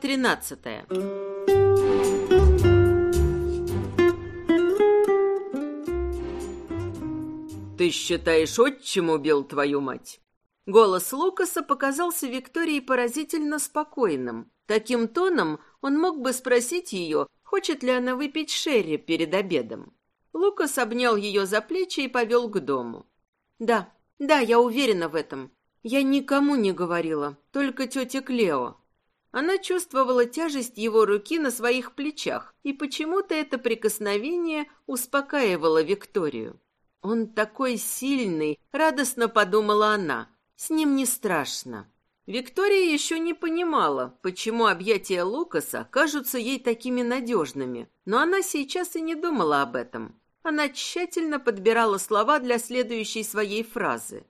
тринадцатая. «Ты считаешь, отчим убил твою мать?» Голос Лукаса показался Виктории поразительно спокойным. Таким тоном он мог бы спросить ее, хочет ли она выпить шерри перед обедом. Лукас обнял ее за плечи и повел к дому. «Да, да, я уверена в этом. Я никому не говорила, только тете Клео». Она чувствовала тяжесть его руки на своих плечах, и почему-то это прикосновение успокаивало Викторию. «Он такой сильный!» — радостно подумала она. «С ним не страшно». Виктория еще не понимала, почему объятия Лукаса кажутся ей такими надежными, но она сейчас и не думала об этом. Она тщательно подбирала слова для следующей своей фразы.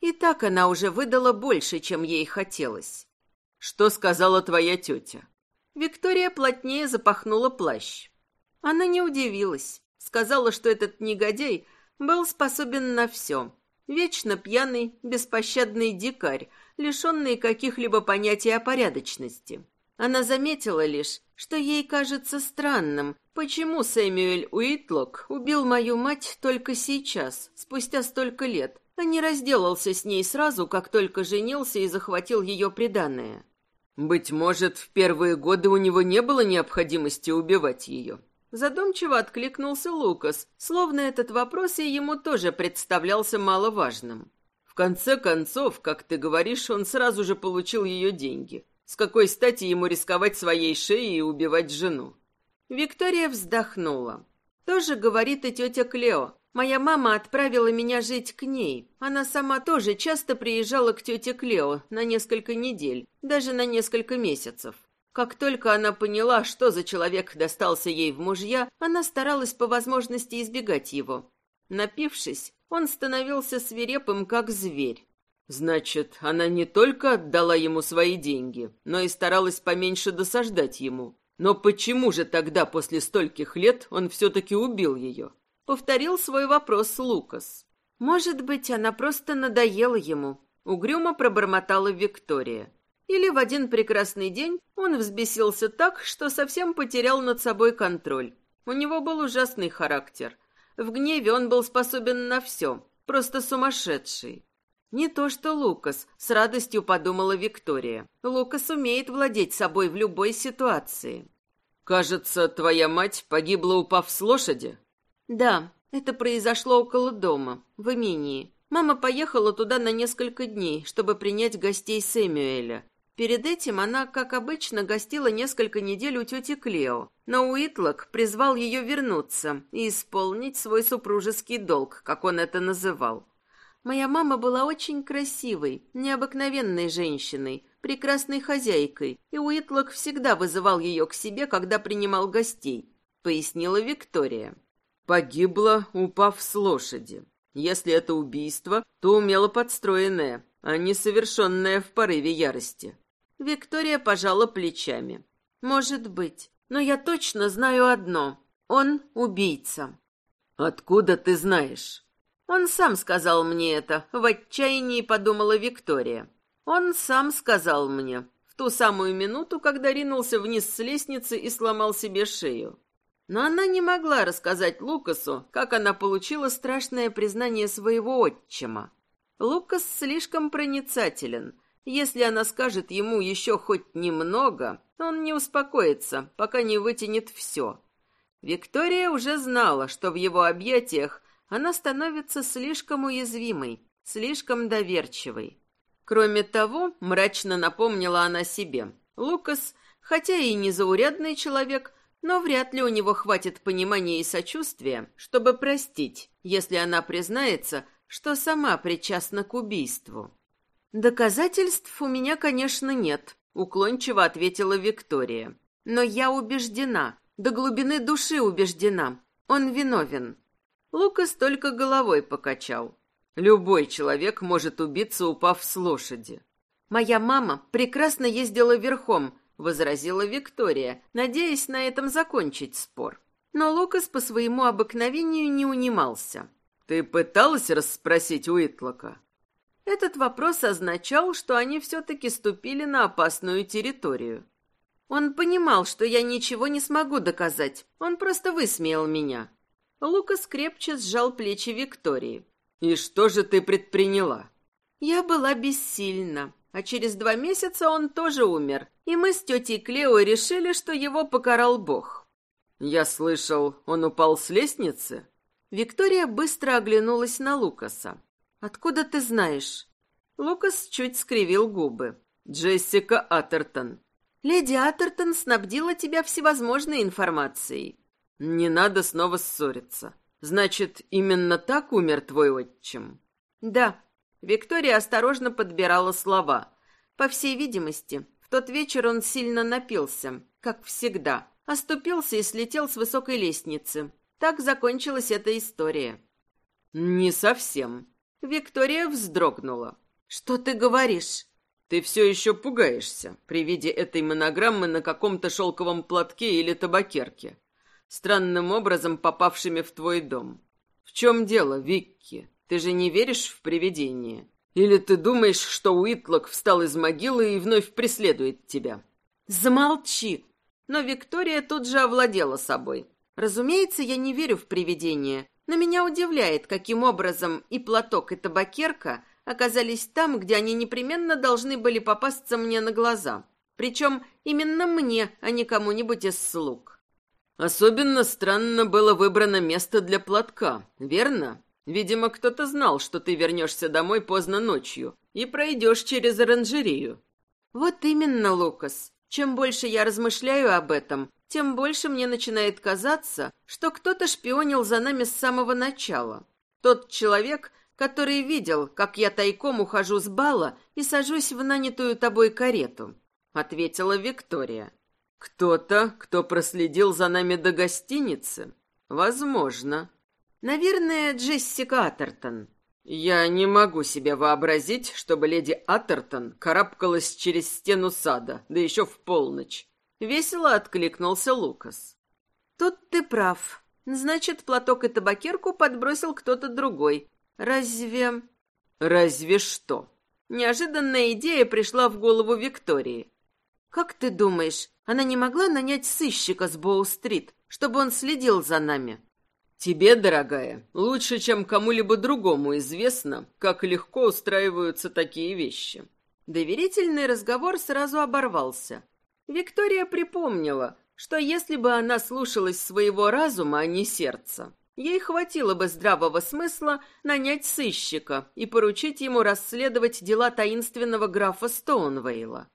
И так она уже выдала больше, чем ей хотелось. «Что сказала твоя тетя?» Виктория плотнее запахнула плащ. Она не удивилась. Сказала, что этот негодяй был способен на все. Вечно пьяный, беспощадный дикарь, лишенный каких-либо понятий о порядочности. Она заметила лишь, что ей кажется странным, почему Сэмюэль Уитлок убил мою мать только сейчас, спустя столько лет, а не разделался с ней сразу, как только женился и захватил ее приданное. Быть может, в первые годы у него не было необходимости убивать ее. Задумчиво откликнулся Лукас, словно этот вопрос и ему тоже представлялся маловажным. В конце концов, как ты говоришь, он сразу же получил ее деньги. С какой стати ему рисковать своей шеей и убивать жену? Виктория вздохнула. Тоже говорит и тетя Клео. Моя мама отправила меня жить к ней. Она сама тоже часто приезжала к тете Клео на несколько недель, даже на несколько месяцев. Как только она поняла, что за человек достался ей в мужья, она старалась по возможности избегать его. Напившись, он становился свирепым, как зверь. Значит, она не только отдала ему свои деньги, но и старалась поменьше досаждать ему. Но почему же тогда, после стольких лет, он все-таки убил ее? Повторил свой вопрос Лукас. Может быть, она просто надоела ему. Угрюмо пробормотала Виктория. Или в один прекрасный день он взбесился так, что совсем потерял над собой контроль. У него был ужасный характер. В гневе он был способен на все, просто сумасшедший. Не то что Лукас, с радостью подумала Виктория. Лукас умеет владеть собой в любой ситуации. «Кажется, твоя мать погибла, упав с лошади?» «Да, это произошло около дома, в имении. Мама поехала туда на несколько дней, чтобы принять гостей Сэмюэля. Перед этим она, как обычно, гостила несколько недель у тети Клео, но Уитлок призвал ее вернуться и исполнить свой супружеский долг, как он это называл. Моя мама была очень красивой, необыкновенной женщиной, прекрасной хозяйкой, и Уитлок всегда вызывал ее к себе, когда принимал гостей, пояснила Виктория. Погибла, упав с лошади. Если это убийство, то умело подстроенное, а не совершенное в порыве ярости. Виктория пожала плечами. «Может быть. Но я точно знаю одно. Он убийца». «Откуда ты знаешь?» «Он сам сказал мне это», — в отчаянии подумала Виктория. «Он сам сказал мне, в ту самую минуту, когда ринулся вниз с лестницы и сломал себе шею. Но она не могла рассказать Лукасу, как она получила страшное признание своего отчима. Лукас слишком проницателен, если она скажет ему еще хоть немного, он не успокоится, пока не вытянет все. Виктория уже знала, что в его объятиях она становится слишком уязвимой, слишком доверчивой. Кроме того, мрачно напомнила она себе, Лукас, хотя и незаурядный человек, но вряд ли у него хватит понимания и сочувствия, чтобы простить, если она признается, что сама причастна к убийству. «Доказательств у меня, конечно, нет», — уклончиво ответила Виктория. «Но я убеждена, до глубины души убеждена. Он виновен». Лукас только головой покачал. «Любой человек может убиться, упав с лошади». «Моя мама прекрасно ездила верхом», — возразила Виктория, надеясь на этом закончить спор. Но Лукас по своему обыкновению не унимался. «Ты пыталась расспросить Уитлока?» Этот вопрос означал, что они все-таки ступили на опасную территорию. Он понимал, что я ничего не смогу доказать. Он просто высмеял меня. Лукас крепче сжал плечи Виктории. «И что же ты предприняла?» Я была бессильна, а через два месяца он тоже умер, и мы с тетей Клео решили, что его покарал Бог. «Я слышал, он упал с лестницы?» Виктория быстро оглянулась на Лукаса. «Откуда ты знаешь?» Лукас чуть скривил губы. «Джессика Атертон». «Леди Атертон снабдила тебя всевозможной информацией». «Не надо снова ссориться. Значит, именно так умер твой отчим?» «Да». Виктория осторожно подбирала слова. По всей видимости, в тот вечер он сильно напился, как всегда, оступился и слетел с высокой лестницы. Так закончилась эта история. «Не совсем». Виктория вздрогнула. «Что ты говоришь?» «Ты все еще пугаешься при виде этой монограммы на каком-то шелковом платке или табакерке, странным образом попавшими в твой дом. В чем дело, Викки? Ты же не веришь в привидения? Или ты думаешь, что Уитлок встал из могилы и вновь преследует тебя?» «Замолчи!» Но Виктория тут же овладела собой. Разумеется, я не верю в привидения, но меня удивляет, каким образом и платок, и табакерка оказались там, где они непременно должны были попасться мне на глаза. Причем именно мне, а не кому-нибудь из слуг. Особенно странно было выбрано место для платка, верно? Видимо, кто-то знал, что ты вернешься домой поздно ночью и пройдешь через оранжерею. Вот именно, Лукас. Чем больше я размышляю об этом, тем больше мне начинает казаться, что кто-то шпионил за нами с самого начала. Тот человек, который видел, как я тайком ухожу с бала и сажусь в нанятую тобой карету», — ответила Виктория. «Кто-то, кто проследил за нами до гостиницы? Возможно». «Наверное, Джессика Атертон». «Я не могу себе вообразить, чтобы леди Атертон карабкалась через стену сада, да еще в полночь». Весело откликнулся Лукас. «Тут ты прав. Значит, платок и табакерку подбросил кто-то другой, Разве... Разве что? Неожиданная идея пришла в голову Виктории. Как ты думаешь, она не могла нанять сыщика с Боу-стрит, чтобы он следил за нами? Тебе, дорогая, лучше, чем кому-либо другому известно, как легко устраиваются такие вещи. Доверительный разговор сразу оборвался. Виктория припомнила, что если бы она слушалась своего разума, а не сердца, Ей хватило бы здравого смысла нанять сыщика и поручить ему расследовать дела таинственного графа Стоунвейла.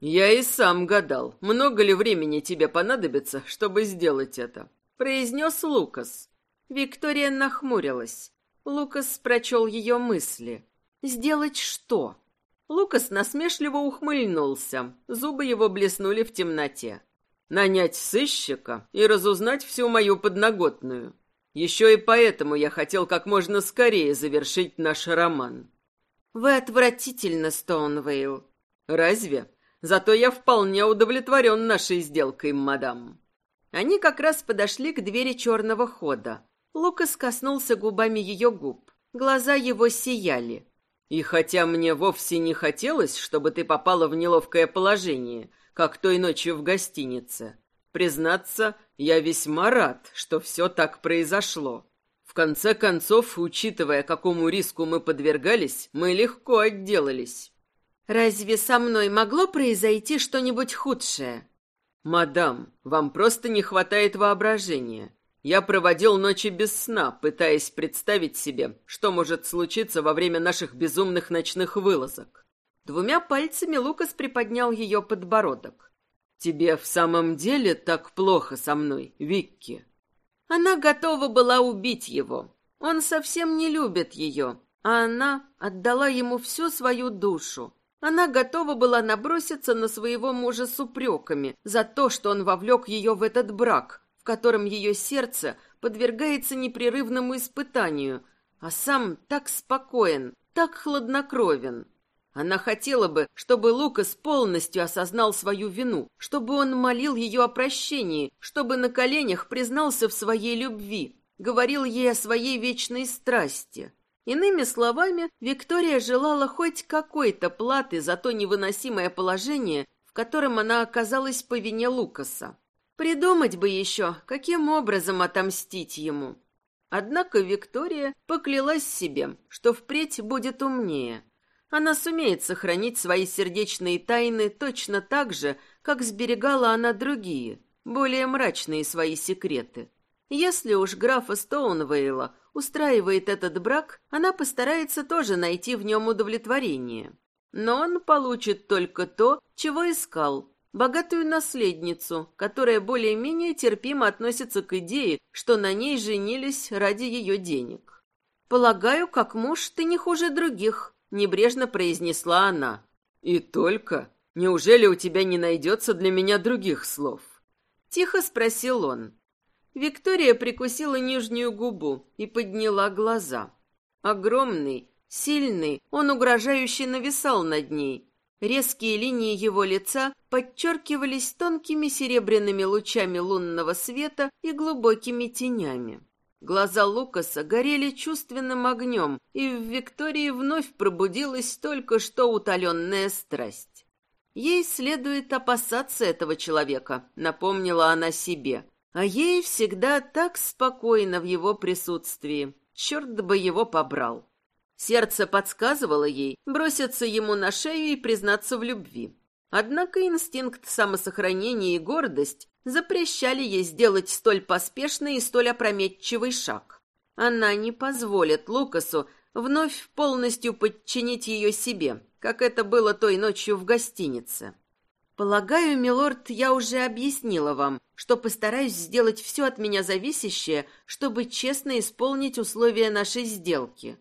«Я и сам гадал, много ли времени тебе понадобится, чтобы сделать это», — произнес Лукас. Виктория нахмурилась. Лукас прочел ее мысли. «Сделать что?» Лукас насмешливо ухмыльнулся. Зубы его блеснули в темноте. «Нанять сыщика и разузнать всю мою подноготную. Еще и поэтому я хотел как можно скорее завершить наш роман. Вы отвратительно, Стоунвейл. Разве? Зато я вполне удовлетворен нашей сделкой, мадам. Они как раз подошли к двери черного хода. Лукас коснулся губами ее губ. Глаза его сияли. И хотя мне вовсе не хотелось, чтобы ты попала в неловкое положение, как той ночью в гостинице, признаться, я весьма рад, что все так произошло. В конце концов, учитывая, какому риску мы подвергались, мы легко отделались. Разве со мной могло произойти что-нибудь худшее? Мадам, вам просто не хватает воображения. Я проводил ночи без сна, пытаясь представить себе, что может случиться во время наших безумных ночных вылазок. Двумя пальцами Лукас приподнял ее подбородок. «Тебе в самом деле так плохо со мной, Викки?» Она готова была убить его. Он совсем не любит ее, а она отдала ему всю свою душу. Она готова была наброситься на своего мужа с упреками за то, что он вовлек ее в этот брак, в котором ее сердце подвергается непрерывному испытанию, а сам так спокоен, так хладнокровен. Она хотела бы, чтобы Лукас полностью осознал свою вину, чтобы он молил ее о прощении, чтобы на коленях признался в своей любви, говорил ей о своей вечной страсти. Иными словами, Виктория желала хоть какой-то платы за то невыносимое положение, в котором она оказалась по вине Лукаса. Придумать бы еще, каким образом отомстить ему. Однако Виктория поклялась себе, что впредь будет умнее. Она сумеет сохранить свои сердечные тайны точно так же, как сберегала она другие, более мрачные свои секреты. Если уж графа Стоунвейла устраивает этот брак, она постарается тоже найти в нем удовлетворение. Но он получит только то, чего искал, богатую наследницу, которая более-менее терпимо относится к идее, что на ней женились ради ее денег. «Полагаю, как муж ты не хуже других», — небрежно произнесла она. «И только? Неужели у тебя не найдется для меня других слов?» Тихо спросил он. Виктория прикусила нижнюю губу и подняла глаза. Огромный, сильный, он угрожающе нависал над ней. Резкие линии его лица подчеркивались тонкими серебряными лучами лунного света и глубокими тенями. Глаза Лукаса горели чувственным огнем, и в Виктории вновь пробудилась только что утоленная страсть. Ей следует опасаться этого человека, напомнила она себе. А ей всегда так спокойно в его присутствии. Черт бы его побрал. Сердце подсказывало ей броситься ему на шею и признаться в любви. Однако инстинкт самосохранения и гордость запрещали ей сделать столь поспешный и столь опрометчивый шаг. Она не позволит Лукасу вновь полностью подчинить ее себе, как это было той ночью в гостинице. «Полагаю, милорд, я уже объяснила вам, что постараюсь сделать все от меня зависящее, чтобы честно исполнить условия нашей сделки».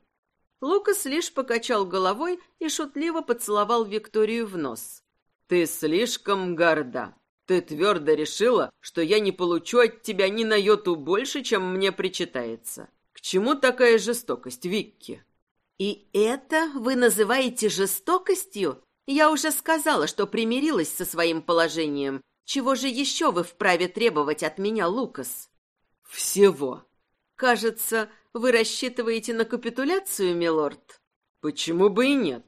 Лукас лишь покачал головой и шутливо поцеловал Викторию в нос. «Ты слишком горда. Ты твердо решила, что я не получу от тебя ни на йоту больше, чем мне причитается. К чему такая жестокость, Викки?» «И это вы называете жестокостью?» Я уже сказала, что примирилась со своим положением. Чего же еще вы вправе требовать от меня, Лукас? Всего. Кажется, вы рассчитываете на капитуляцию, милорд? Почему бы и нет?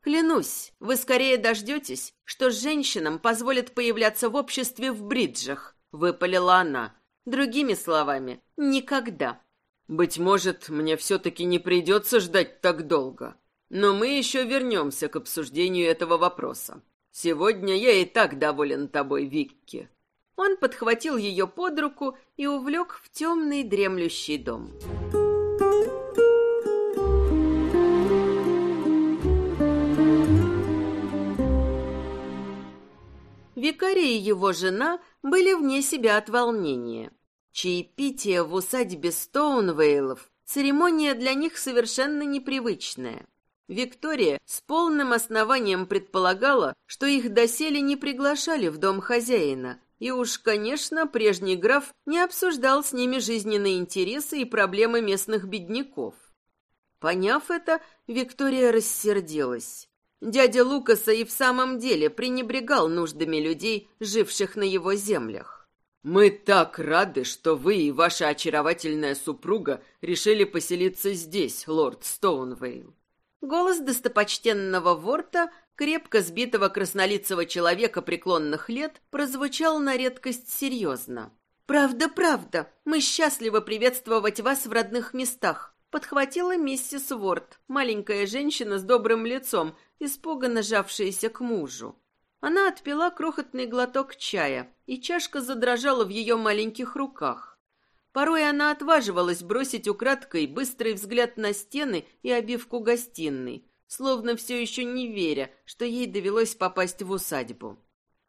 Клянусь, вы скорее дождетесь, что женщинам позволят появляться в обществе в бриджах, выпалила она. Другими словами, никогда. Быть может, мне все-таки не придется ждать так долго. Но мы еще вернемся к обсуждению этого вопроса. Сегодня я и так доволен тобой, Викки». Он подхватил ее под руку и увлек в темный дремлющий дом. Викарий и его жена были вне себя от волнения. Чаепитие в усадьбе Стоунвейлов – церемония для них совершенно непривычная. Виктория с полным основанием предполагала, что их доселе не приглашали в дом хозяина, и уж, конечно, прежний граф не обсуждал с ними жизненные интересы и проблемы местных бедняков. Поняв это, Виктория рассердилась. Дядя Лукаса и в самом деле пренебрегал нуждами людей, живших на его землях. «Мы так рады, что вы и ваша очаровательная супруга решили поселиться здесь, лорд Стоунвейл. Голос достопочтенного Ворта, крепко сбитого краснолицего человека преклонных лет, прозвучал на редкость серьезно. «Правда, правда, мы счастливы приветствовать вас в родных местах», подхватила миссис Ворт, маленькая женщина с добрым лицом, испуганно жавшаяся к мужу. Она отпила крохотный глоток чая, и чашка задрожала в ее маленьких руках. Порой она отваживалась бросить украдкой быстрый взгляд на стены и обивку гостиной, словно все еще не веря, что ей довелось попасть в усадьбу.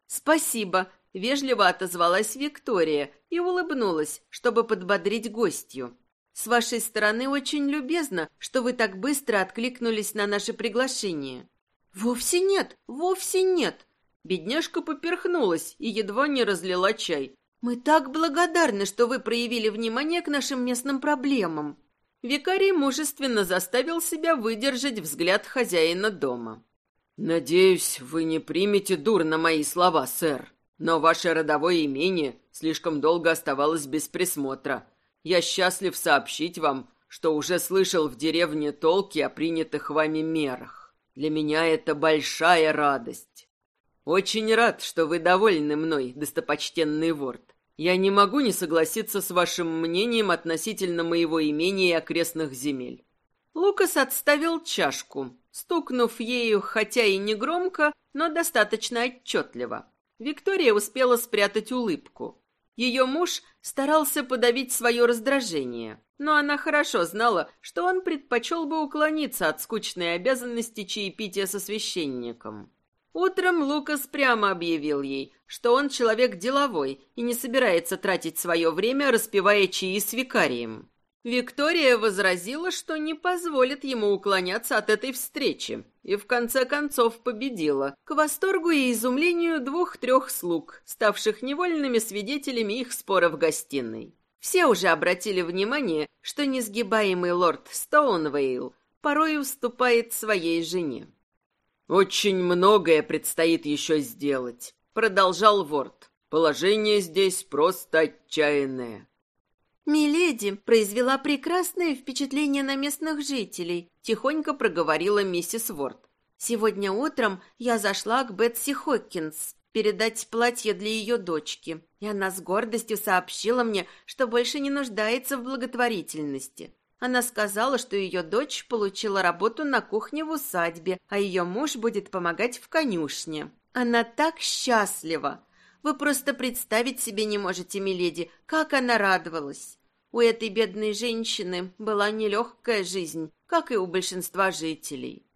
«Спасибо», — вежливо отозвалась Виктория и улыбнулась, чтобы подбодрить гостью. «С вашей стороны очень любезно, что вы так быстро откликнулись на наше приглашение». «Вовсе нет, вовсе нет!» Бедняжка поперхнулась и едва не разлила чай, «Мы так благодарны, что вы проявили внимание к нашим местным проблемам». Викарий мужественно заставил себя выдержать взгляд хозяина дома. «Надеюсь, вы не примете дурно мои слова, сэр, но ваше родовое имение слишком долго оставалось без присмотра. Я счастлив сообщить вам, что уже слышал в деревне толки о принятых вами мерах. Для меня это большая радость». «Очень рад, что вы довольны мной, достопочтенный Ворд. Я не могу не согласиться с вашим мнением относительно моего имения и окрестных земель». Лукас отставил чашку, стукнув ею, хотя и не громко, но достаточно отчетливо. Виктория успела спрятать улыбку. Ее муж старался подавить свое раздражение, но она хорошо знала, что он предпочел бы уклониться от скучной обязанности чаепития со священником. Утром Лукас прямо объявил ей, что он человек деловой и не собирается тратить свое время, распевая чаи с викарием. Виктория возразила, что не позволит ему уклоняться от этой встречи, и в конце концов победила, к восторгу и изумлению двух-трех слуг, ставших невольными свидетелями их спора в гостиной. Все уже обратили внимание, что несгибаемый лорд Стоунвейл порой уступает своей жене. «Очень многое предстоит еще сделать», — продолжал Ворд. «Положение здесь просто отчаянное. «Миледи произвела прекрасное впечатление на местных жителей», — тихонько проговорила миссис Ворд. «Сегодня утром я зашла к Бетси Хоккинс передать платье для ее дочки, и она с гордостью сообщила мне, что больше не нуждается в благотворительности. Она сказала, что ее дочь получила работу на кухне в усадьбе, а ее муж будет помогать в конюшне. Она так счастлива! Вы просто представить себе не можете, миледи, как она радовалась. У этой бедной женщины была нелегкая жизнь, как и у большинства жителей.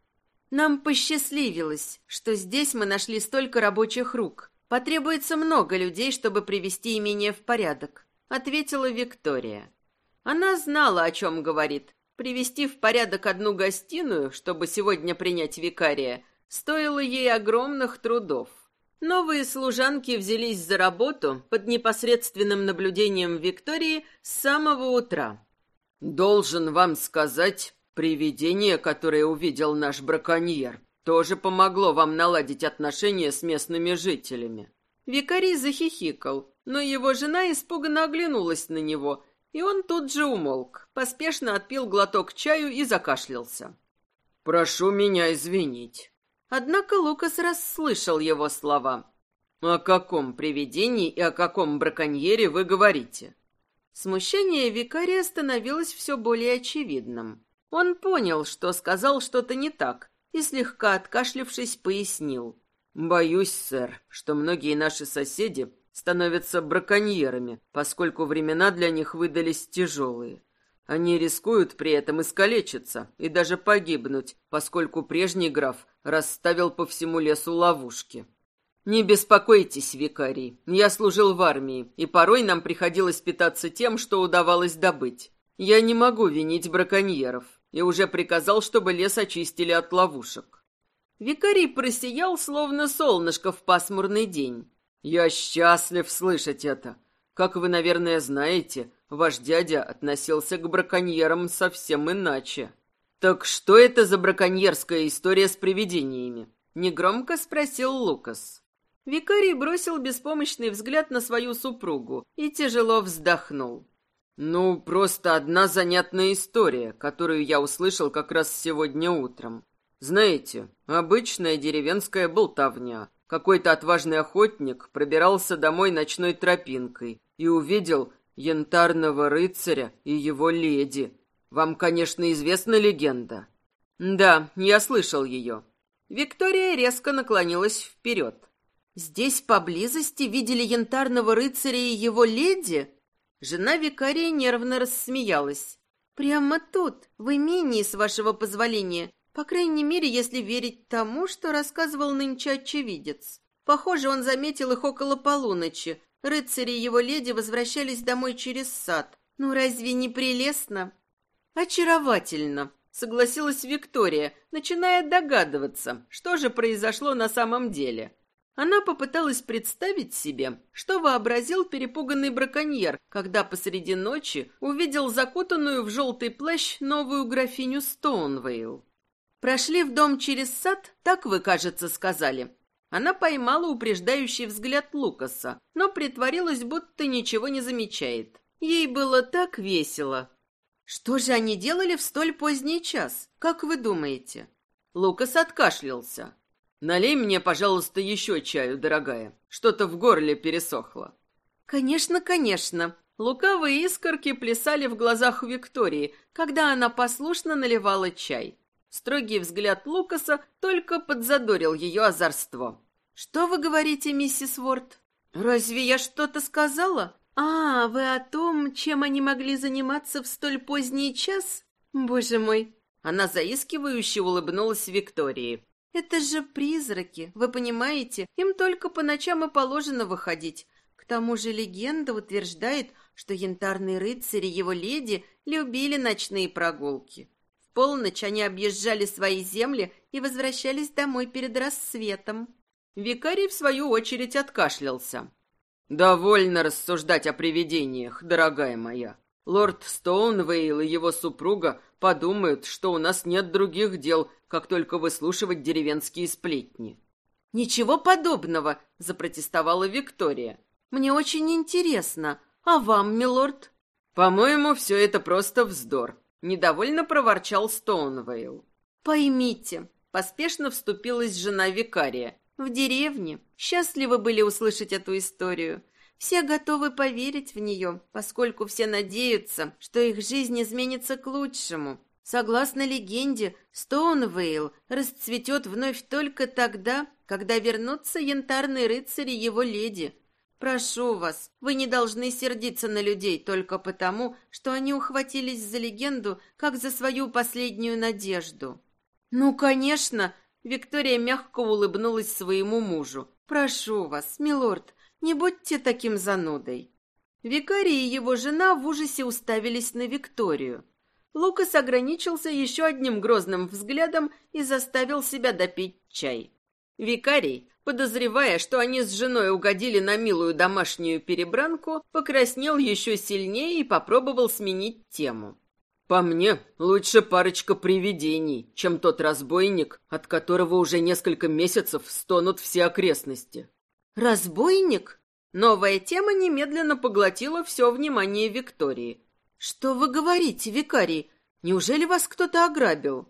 Нам посчастливилось, что здесь мы нашли столько рабочих рук. Потребуется много людей, чтобы привести имение в порядок, ответила Виктория. Она знала, о чем говорит. Привести в порядок одну гостиную, чтобы сегодня принять викария, стоило ей огромных трудов. Новые служанки взялись за работу под непосредственным наблюдением Виктории с самого утра. «Должен вам сказать, привидение, которое увидел наш браконьер, тоже помогло вам наладить отношения с местными жителями». Викарий захихикал, но его жена испуганно оглянулась на него, и он тут же умолк, поспешно отпил глоток чаю и закашлялся. «Прошу меня извинить». Однако Лукас расслышал его слова. «О каком привидении и о каком браконьере вы говорите?» Смущение викария становилось все более очевидным. Он понял, что сказал что-то не так, и, слегка откашлившись, пояснил. «Боюсь, сэр, что многие наши соседи становятся браконьерами, поскольку времена для них выдались тяжелые. Они рискуют при этом искалечиться и даже погибнуть, поскольку прежний граф расставил по всему лесу ловушки. Не беспокойтесь, викарий, я служил в армии, и порой нам приходилось питаться тем, что удавалось добыть. Я не могу винить браконьеров, и уже приказал, чтобы лес очистили от ловушек. Викарий просиял, словно солнышко в пасмурный день. Я счастлив слышать это. Как вы, наверное, знаете, ваш дядя относился к браконьерам совсем иначе. Так что это за браконьерская история с привидениями? Негромко спросил Лукас. Викарий бросил беспомощный взгляд на свою супругу и тяжело вздохнул. «Ну, просто одна занятная история, которую я услышал как раз сегодня утром. Знаете, обычная деревенская болтовня. Какой-то отважный охотник пробирался домой ночной тропинкой и увидел янтарного рыцаря и его леди. Вам, конечно, известна легенда?» «Да, я слышал ее». Виктория резко наклонилась вперед. «Здесь поблизости видели янтарного рыцаря и его леди?» Жена викария нервно рассмеялась. «Прямо тут, в имении, с вашего позволения. По крайней мере, если верить тому, что рассказывал нынче очевидец. Похоже, он заметил их около полуночи. Рыцари и его леди возвращались домой через сад. Ну, разве не прелестно?» «Очаровательно», — согласилась Виктория, начиная догадываться, что же произошло на самом деле. Она попыталась представить себе, что вообразил перепуганный браконьер, когда посреди ночи увидел закутанную в желтый плащ новую графиню Стоунвейл. «Прошли в дом через сад, так вы, кажется, сказали». Она поймала упреждающий взгляд Лукаса, но притворилась, будто ничего не замечает. Ей было так весело, что же они делали в столь поздний час, как вы думаете? Лукас откашлялся. Налей мне, пожалуйста, еще чаю, дорогая. Что-то в горле пересохло. Конечно, конечно. Лукавые искорки плясали в глазах Виктории, когда она послушно наливала чай. Строгий взгляд Лукаса только подзадорил ее озорство. «Что вы говорите, миссис Ворд? Разве я что-то сказала? А, вы о том, чем они могли заниматься в столь поздний час? Боже мой!» Она заискивающе улыбнулась Виктории. «Это же призраки, вы понимаете? Им только по ночам и положено выходить. К тому же легенда утверждает, что янтарные рыцари его леди любили ночные прогулки. В полночь они объезжали свои земли и возвращались домой перед рассветом. Викарий, в свою очередь, откашлялся. «Довольно рассуждать о привидениях, дорогая моя. Лорд Стоунвейл и его супруга подумают, что у нас нет других дел, как только выслушивать деревенские сплетни». «Ничего подобного», — запротестовала Виктория. «Мне очень интересно. А вам, милорд?» «По-моему, все это просто вздор», — недовольно проворчал Стоунвейл. «Поймите», — поспешно вступилась жена викария, в деревне счастливы были услышать эту историю. Все готовы поверить в нее, поскольку все надеются, что их жизнь изменится к лучшему. Согласно легенде, Стоунвейл расцветет вновь только тогда, когда вернутся янтарные рыцари его леди. Прошу вас, вы не должны сердиться на людей только потому, что они ухватились за легенду, как за свою последнюю надежду. Ну, конечно, Виктория мягко улыбнулась своему мужу. «Прошу вас, милорд, не будьте таким занудой». Викарий и его жена в ужасе уставились на Викторию. Лукас ограничился еще одним грозным взглядом и заставил себя допить чай. Викарий, подозревая, что они с женой угодили на милую домашнюю перебранку, покраснел еще сильнее и попробовал сменить тему. По мне, лучше парочка привидений, чем тот разбойник, от которого уже несколько месяцев стонут все окрестности. Разбойник? Новая тема немедленно поглотила все внимание Виктории. Что вы говорите, викарий? Неужели вас кто-то ограбил?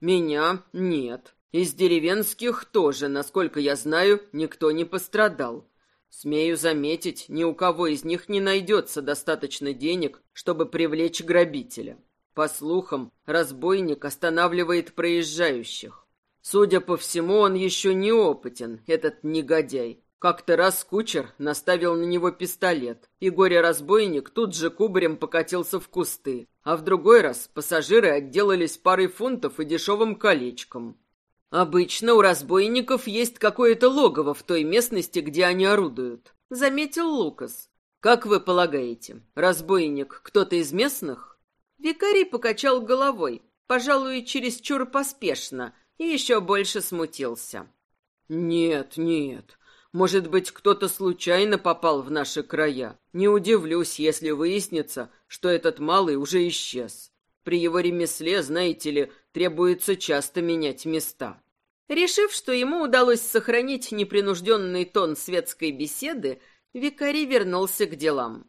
Меня нет. Из деревенских тоже, насколько я знаю, никто не пострадал. Смею заметить, ни у кого из них не найдется достаточно денег, чтобы привлечь грабителя. По слухам, разбойник останавливает проезжающих. Судя по всему, он еще не опытен, этот негодяй. Как-то раз кучер наставил на него пистолет, и горе-разбойник тут же кубарем покатился в кусты, а в другой раз пассажиры отделались парой фунтов и дешевым колечком. «Обычно у разбойников есть какое-то логово в той местности, где они орудуют», — заметил Лукас. «Как вы полагаете, разбойник кто-то из местных?» Викарий покачал головой, пожалуй, чересчур поспешно, и еще больше смутился. «Нет, нет. Может быть, кто-то случайно попал в наши края. Не удивлюсь, если выяснится, что этот малый уже исчез. При его ремесле, знаете ли, требуется часто менять места. Решив, что ему удалось сохранить непринужденный тон светской беседы, викарий вернулся к делам.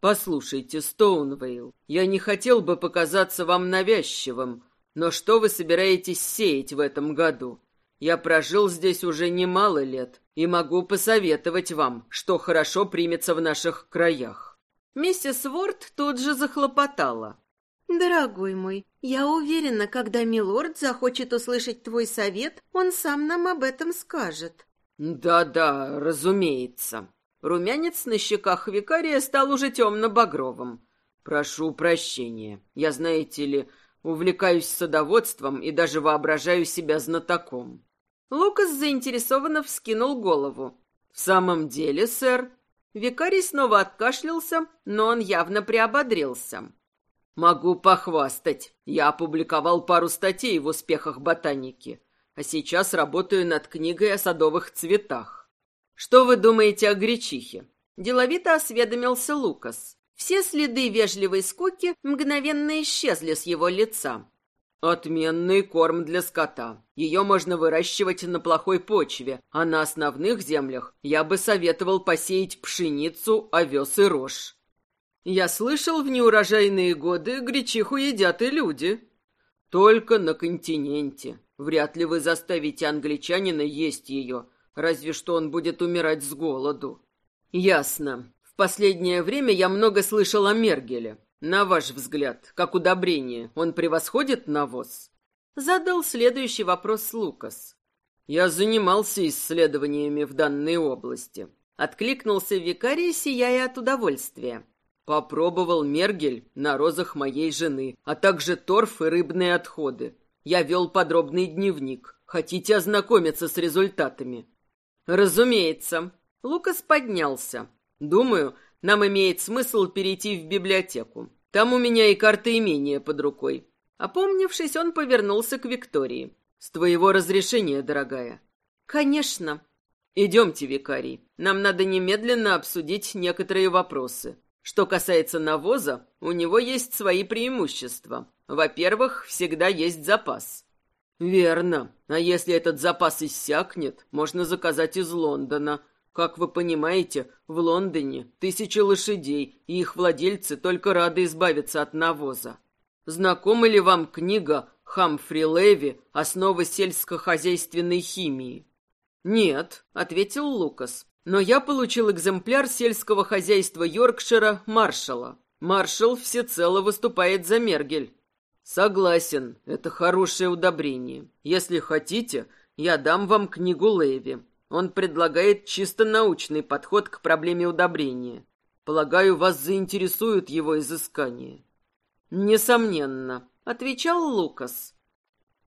«Послушайте, Стоунвейл, я не хотел бы показаться вам навязчивым, но что вы собираетесь сеять в этом году? Я прожил здесь уже немало лет и могу посоветовать вам, что хорошо примется в наших краях». Миссис Ворд тут же захлопотала. «Дорогой мой, я уверена, когда милорд захочет услышать твой совет, он сам нам об этом скажет». «Да-да, разумеется». Румянец на щеках викария стал уже темно-багровым. «Прошу прощения. Я, знаете ли, увлекаюсь садоводством и даже воображаю себя знатоком». Лукас заинтересованно вскинул голову. «В самом деле, сэр?» Викарий снова откашлялся, но он явно приободрился. Могу похвастать. Я опубликовал пару статей в успехах ботаники, а сейчас работаю над книгой о садовых цветах. Что вы думаете о гречихе? Деловито осведомился Лукас. Все следы вежливой скуки мгновенно исчезли с его лица. Отменный корм для скота. Ее можно выращивать на плохой почве, а на основных землях я бы советовал посеять пшеницу, овес и рожь. Я слышал, в неурожайные годы гречиху едят и люди. Только на континенте. Вряд ли вы заставите англичанина есть ее, разве что он будет умирать с голоду». «Ясно. В последнее время я много слышал о Мергеле. На ваш взгляд, как удобрение, он превосходит навоз?» Задал следующий вопрос Лукас. «Я занимался исследованиями в данной области», — откликнулся викарий, сияя от удовольствия. «Попробовал мергель на розах моей жены, а также торф и рыбные отходы. Я вел подробный дневник. Хотите ознакомиться с результатами?» «Разумеется». Лукас поднялся. «Думаю, нам имеет смысл перейти в библиотеку. Там у меня и карта имения под рукой». Опомнившись, он повернулся к Виктории. «С твоего разрешения, дорогая». «Конечно». «Идемте, викарий. Нам надо немедленно обсудить некоторые вопросы. Что касается навоза, у него есть свои преимущества. Во-первых, всегда есть запас». «Верно. А если этот запас иссякнет, можно заказать из Лондона. Как вы понимаете, в Лондоне тысячи лошадей, и их владельцы только рады избавиться от навоза. Знакома ли вам книга Хамфри Леви «Основы сельскохозяйственной химии»? «Нет», — ответил Лукас. «Но я получил экземпляр сельского хозяйства Йоркшира Маршала. Маршал всецело выступает за Мергель». «Согласен, это хорошее удобрение. Если хотите, я дам вам книгу Леви. Он предлагает чисто научный подход к проблеме удобрения. Полагаю, вас заинтересуют его изыскания». «Несомненно», — отвечал Лукас.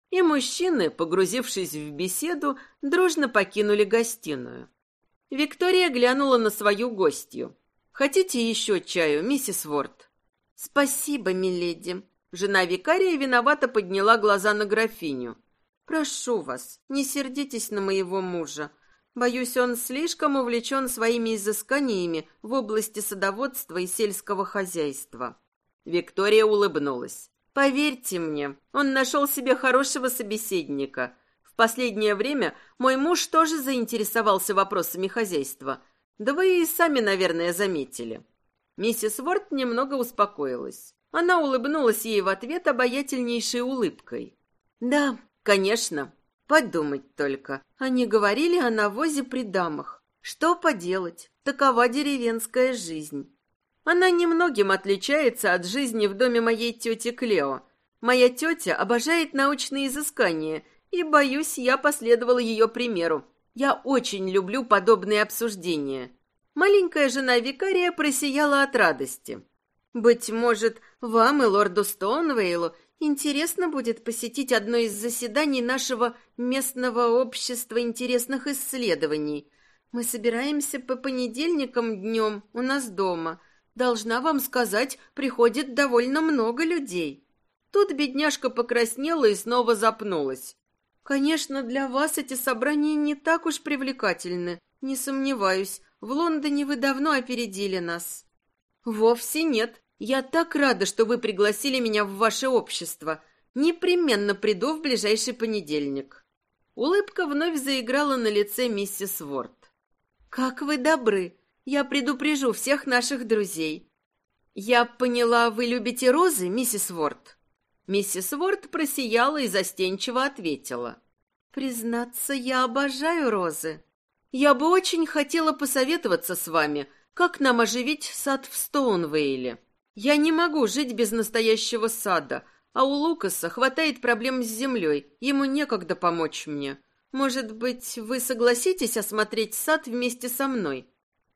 И мужчины, погрузившись в беседу, дружно покинули гостиную. Виктория глянула на свою гостью. «Хотите еще чаю, миссис Ворд?» «Спасибо, миледи». Жена викария виновато подняла глаза на графиню. «Прошу вас, не сердитесь на моего мужа. Боюсь, он слишком увлечен своими изысканиями в области садоводства и сельского хозяйства». Виктория улыбнулась. «Поверьте мне, он нашел себе хорошего собеседника. В последнее время мой муж тоже заинтересовался вопросами хозяйства. Да вы и сами, наверное, заметили». Миссис Ворд немного успокоилась. Она улыбнулась ей в ответ обаятельнейшей улыбкой. «Да, конечно. Подумать только. Они говорили о навозе при дамах. Что поделать? Такова деревенская жизнь. Она немногим отличается от жизни в доме моей тети Клео. Моя тетя обожает научные изыскания, и, боюсь, я последовала ее примеру. Я очень люблю подобные обсуждения. Маленькая жена викария просияла от радости. «Быть может, вам и лорду Стоунвейлу интересно будет посетить одно из заседаний нашего местного общества интересных исследований. Мы собираемся по понедельникам днем у нас дома». Должна вам сказать, приходит довольно много людей. Тут бедняжка покраснела и снова запнулась. Конечно, для вас эти собрания не так уж привлекательны. Не сомневаюсь, в Лондоне вы давно опередили нас. Вовсе нет. Я так рада, что вы пригласили меня в ваше общество. Непременно приду в ближайший понедельник. Улыбка вновь заиграла на лице миссис Ворд. Как вы добры. Я предупрежу всех наших друзей. Я поняла, вы любите розы, миссис Ворд? Миссис Ворд просияла и застенчиво ответила. Признаться, я обожаю розы. Я бы очень хотела посоветоваться с вами, как нам оживить сад в Стоунвейле. Я не могу жить без настоящего сада, а у Лукаса хватает проблем с землей, ему некогда помочь мне. Может быть, вы согласитесь осмотреть сад вместе со мной?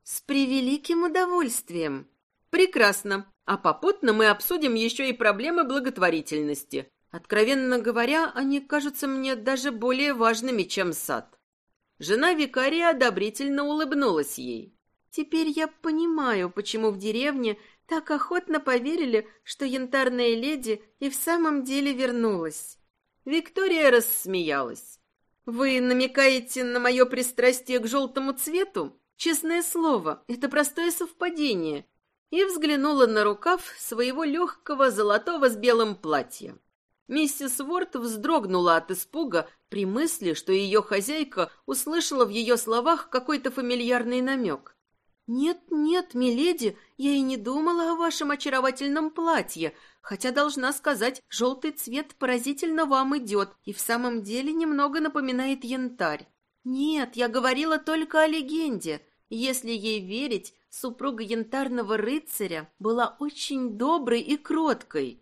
«С превеликим удовольствием!» «Прекрасно! А попутно мы обсудим еще и проблемы благотворительности. Откровенно говоря, они кажутся мне даже более важными, чем сад». Жена викария одобрительно улыбнулась ей. «Теперь я понимаю, почему в деревне так охотно поверили, что янтарная леди и в самом деле вернулась». Виктория рассмеялась. «Вы намекаете на мое пристрастие к желтому цвету?» Честное слово, это простое совпадение. И взглянула на рукав своего легкого золотого с белым платья. Миссис Ворд вздрогнула от испуга при мысли, что ее хозяйка услышала в ее словах какой-то фамильярный намек. «Нет, нет, миледи, я и не думала о вашем очаровательном платье, хотя, должна сказать, желтый цвет поразительно вам идет и в самом деле немного напоминает янтарь. Нет, я говорила только о легенде. Если ей верить, супруга янтарного рыцаря была очень доброй и кроткой».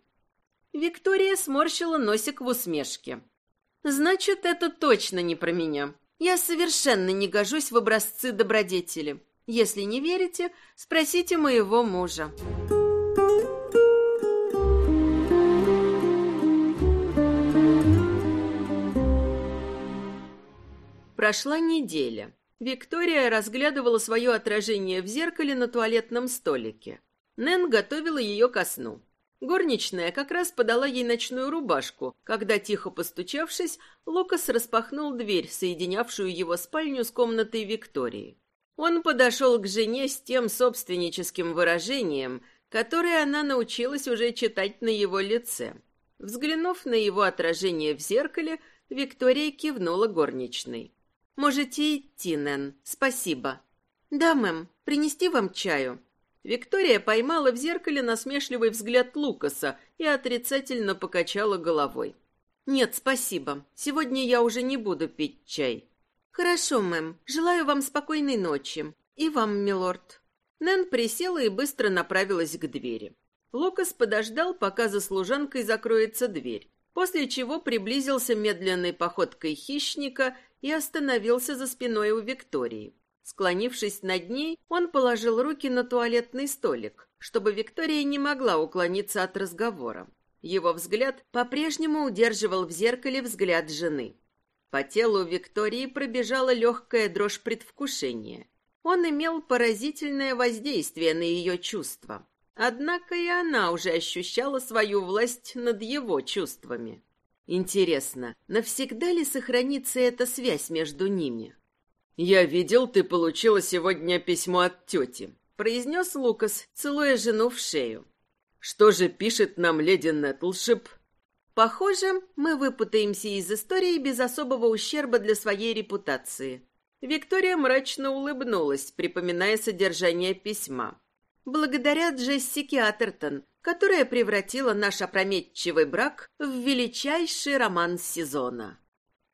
Виктория сморщила носик в усмешке. «Значит, это точно не про меня. Я совершенно не гожусь в образцы добродетели. Если не верите, спросите моего мужа. Прошла неделя. Виктория разглядывала свое отражение в зеркале на туалетном столике. Нэн готовила ее ко сну. Горничная как раз подала ей ночную рубашку, когда, тихо постучавшись, Лукас распахнул дверь, соединявшую его спальню с комнатой Виктории. Он подошел к жене с тем собственническим выражением, которое она научилась уже читать на его лице. Взглянув на его отражение в зеркале, Виктория кивнула горничной. «Можете идти, Нэн, спасибо». «Да, мэм, принести вам чаю?» Виктория поймала в зеркале насмешливый взгляд Лукаса и отрицательно покачала головой. «Нет, спасибо. Сегодня я уже не буду пить чай. «Хорошо, мэм. Желаю вам спокойной ночи. И вам, милорд». Нэн присела и быстро направилась к двери. Лукас подождал, пока за служанкой закроется дверь, после чего приблизился медленной походкой хищника и остановился за спиной у Виктории. Склонившись над ней, он положил руки на туалетный столик, чтобы Виктория не могла уклониться от разговора. Его взгляд по-прежнему удерживал в зеркале взгляд жены. По телу Виктории пробежала легкая дрожь предвкушения. Он имел поразительное воздействие на ее чувства. Однако и она уже ощущала свою власть над его чувствами. Интересно, навсегда ли сохранится эта связь между ними? «Я видел, ты получила сегодня письмо от тети», — произнес Лукас, целуя жену в шею. «Что же пишет нам леди Нетлшип?» Похоже, мы выпутаемся из истории без особого ущерба для своей репутации. Виктория мрачно улыбнулась, припоминая содержание письма. Благодаря Джессике Атертон, которая превратила наш опрометчивый брак в величайший роман сезона.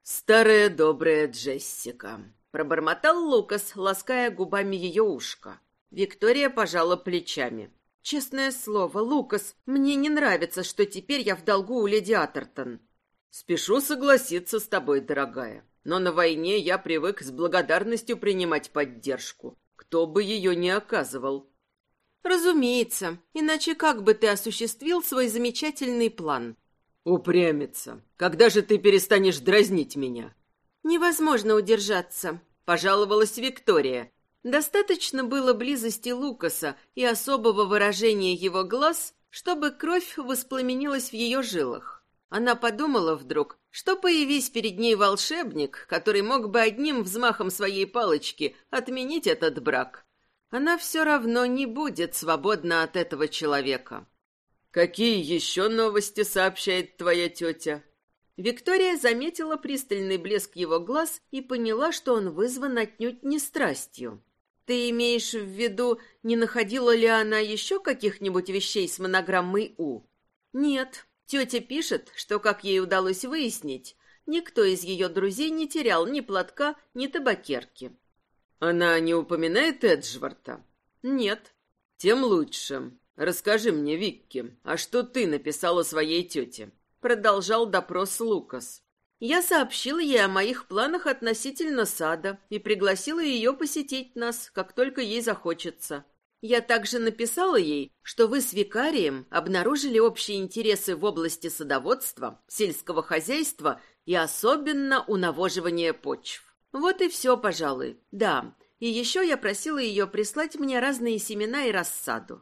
«Старая добрая Джессика», — пробормотал Лукас, лаская губами ее ушко. Виктория пожала плечами. «Честное слово, Лукас, мне не нравится, что теперь я в долгу у леди Атертон». «Спешу согласиться с тобой, дорогая, но на войне я привык с благодарностью принимать поддержку, кто бы ее ни оказывал». «Разумеется, иначе как бы ты осуществил свой замечательный план?» «Упрямится. Когда же ты перестанешь дразнить меня?» «Невозможно удержаться», — пожаловалась Виктория, Достаточно было близости Лукаса и особого выражения его глаз, чтобы кровь воспламенилась в ее жилах. Она подумала вдруг, что появись перед ней волшебник, который мог бы одним взмахом своей палочки отменить этот брак, она все равно не будет свободна от этого человека. «Какие еще новости сообщает твоя тетя?» Виктория заметила пристальный блеск его глаз и поняла, что он вызван отнюдь не страстью. Ты имеешь в виду, не находила ли она еще каких-нибудь вещей с монограммой «У»? Нет. Тетя пишет, что, как ей удалось выяснить, никто из ее друзей не терял ни платка, ни табакерки. Она не упоминает Эджварта? Нет. Тем лучше. Расскажи мне, Викки, а что ты написала своей тете? Продолжал допрос Лукас. Я сообщила ей о моих планах относительно сада и пригласила ее посетить нас, как только ей захочется. Я также написала ей, что вы с викарием обнаружили общие интересы в области садоводства, сельского хозяйства и особенно унавоживания почв. Вот и все, пожалуй. Да, и еще я просила ее прислать мне разные семена и рассаду.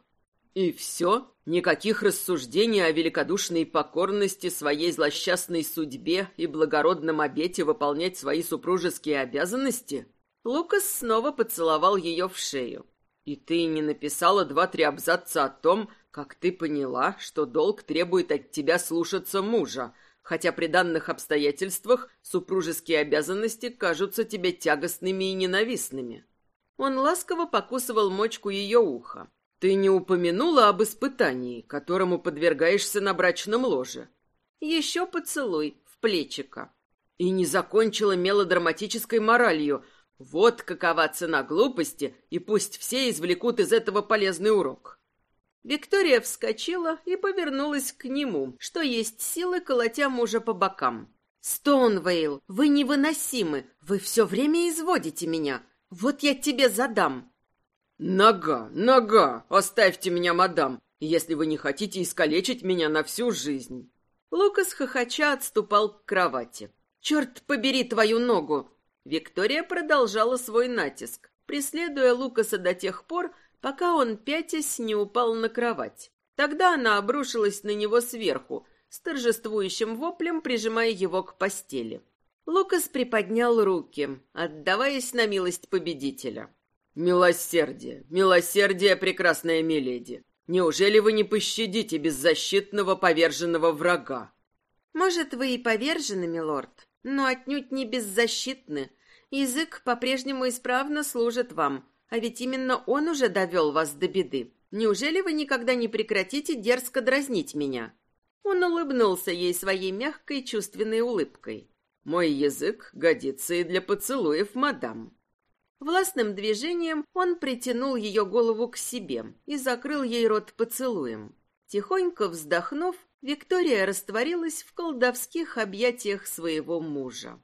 И все? Никаких рассуждений о великодушной покорности своей злосчастной судьбе и благородном обете выполнять свои супружеские обязанности? Лукас снова поцеловал ее в шею. И ты не написала два-три абзаца о том, как ты поняла, что долг требует от тебя слушаться мужа, хотя при данных обстоятельствах супружеские обязанности кажутся тебе тягостными и ненавистными. Он ласково покусывал мочку ее уха. «Ты не упомянула об испытании, которому подвергаешься на брачном ложе?» «Еще поцелуй в плечико». «И не закончила мелодраматической моралью. Вот какова цена глупости, и пусть все извлекут из этого полезный урок». Виктория вскочила и повернулась к нему, что есть силы, колотя мужа по бокам. «Стоунвейл, вы невыносимы! Вы все время изводите меня! Вот я тебе задам!» «Нога, нога! Оставьте меня, мадам, если вы не хотите искалечить меня на всю жизнь!» Лукас хохоча отступал к кровати. «Черт побери твою ногу!» Виктория продолжала свой натиск, преследуя Лукаса до тех пор, пока он, пятясь, не упал на кровать. Тогда она обрушилась на него сверху, с торжествующим воплем прижимая его к постели. Лукас приподнял руки, отдаваясь на милость победителя. «Милосердие, милосердие, прекрасная миледи! Неужели вы не пощадите беззащитного поверженного врага?» «Может, вы и повержены, милорд, но отнюдь не беззащитны. Язык по-прежнему исправно служит вам, а ведь именно он уже довел вас до беды. Неужели вы никогда не прекратите дерзко дразнить меня?» Он улыбнулся ей своей мягкой чувственной улыбкой. «Мой язык годится и для поцелуев, мадам». Властным движением он притянул ее голову к себе и закрыл ей рот поцелуем. Тихонько вздохнув, Виктория растворилась в колдовских объятиях своего мужа.